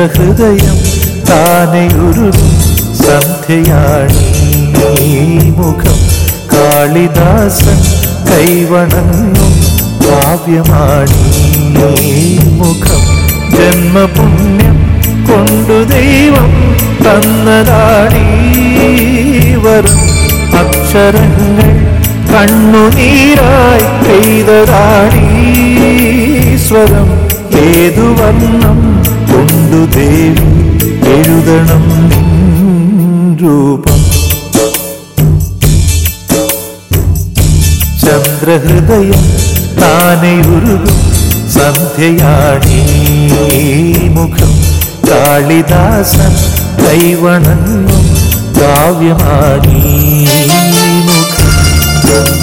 ചന്ദ്രഹൃദയം താനെയൊരുകും സന്ധ്യയാണീ. മുഖം കാളിദാസൻ കൈവണങ്ങും കാവ്യമാണി. മുഖം ജന്മപുണ്യം കൊണ്ടു ദൈവം തന്നതാണീ. വരും അക്ഷരങ്ങൾ കണ്ണുനീരായി പെയ്തതാണീ സ്വരം. ഏതു വർണം കൊണ്ടു ദേവി എഴുതണം രൂപം ചന്ദ്രഹൃദയം താനെ ഉരുകും സന്ധ്യയാണീ മുഖം. കാളിദാസൻ കൈവണങ്ങും കാവ്യമാണീ മുഖം.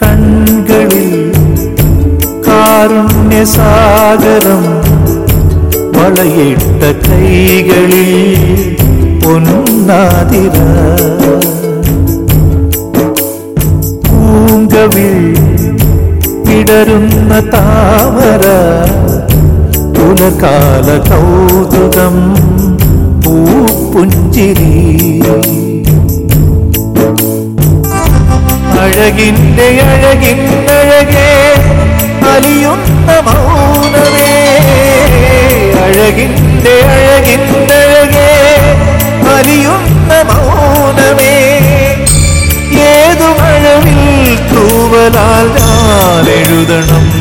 കൺകളിൽ കാരുണ്യസാഗരം വളയിട്ട കൈകളിൽ പൊന്നാതിര ഇടരുന്ന താമര പുലകാല കൗതുകം പൂപ്പുഞ്ചിരി. അഴകിന്റെ അഴകിന്നഴകേ അലിയുന്ന മൗനമേ. അഴകിന്റെ അഴകിന്നഴകേ അലിയുന്ന മൗനമേ. ഏതു മഴവിൽ തൂവലാൽ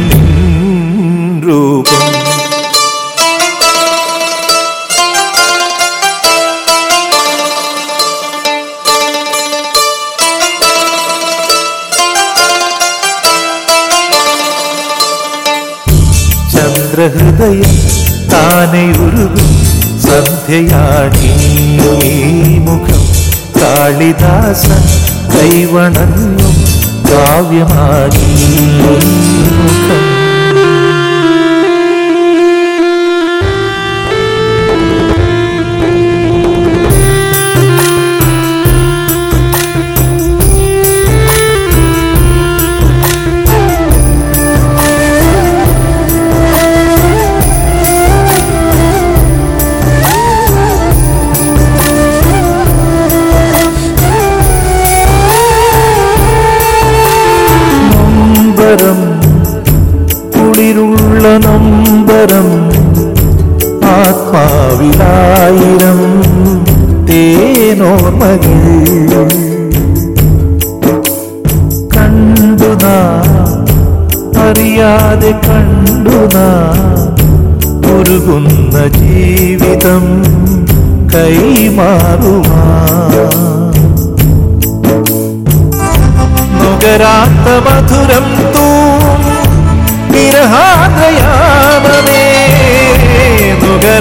നിൻ രൂപം. ചന്ദ്രഹൃദയം താനെ ഉരുകും സന്ധ്യയാണീ മുഖം. കാളിദാസൻ കൈവണങ്ങും കാവ്യമാണീ മുഖം ആത്മാവിലായിരം തേനോർമകൾ കണ്ടുനാ അറിയാതെ കണ്ടുനാ ഒരുകുന്ന ജീവിതം കൈമാറുമാ. നുകരാത്ത മധുരം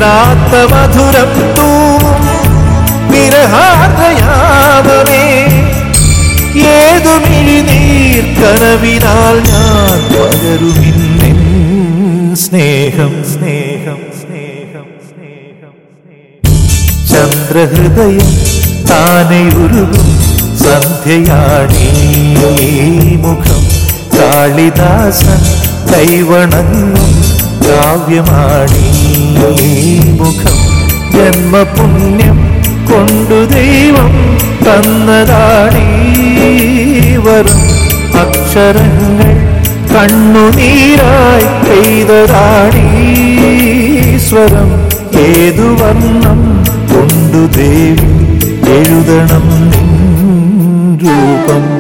നുകരാത്ത മധുരം തൂ വിരഹാതയാവേ ഏതു മിഴിനീർ കനവിനാൽ ഞാൻ പകരുമിന്നെൻ സ്നേഹം സ്നേഹം സ്നേഹം സ്നേഹം ചന്ദ്രഹൃദയം താനെ ഉരുകും സന്ധ്യയാണീ. മുഖം കാളിദാസൻ കൈവണങ്ങും കാവ്യമാണീ മുഖം. ജന്മപുണ്യം കൊണ്ടു ദൈവം തന്നതാണീ വരും. അക്ഷരങ്ങൾ കണ്ണുനീരായി പെയ്തതാണീ സ്വരം. ഏതു വർണം കൊണ്ടു ദേവി എഴുതണം നിൻ രൂപം?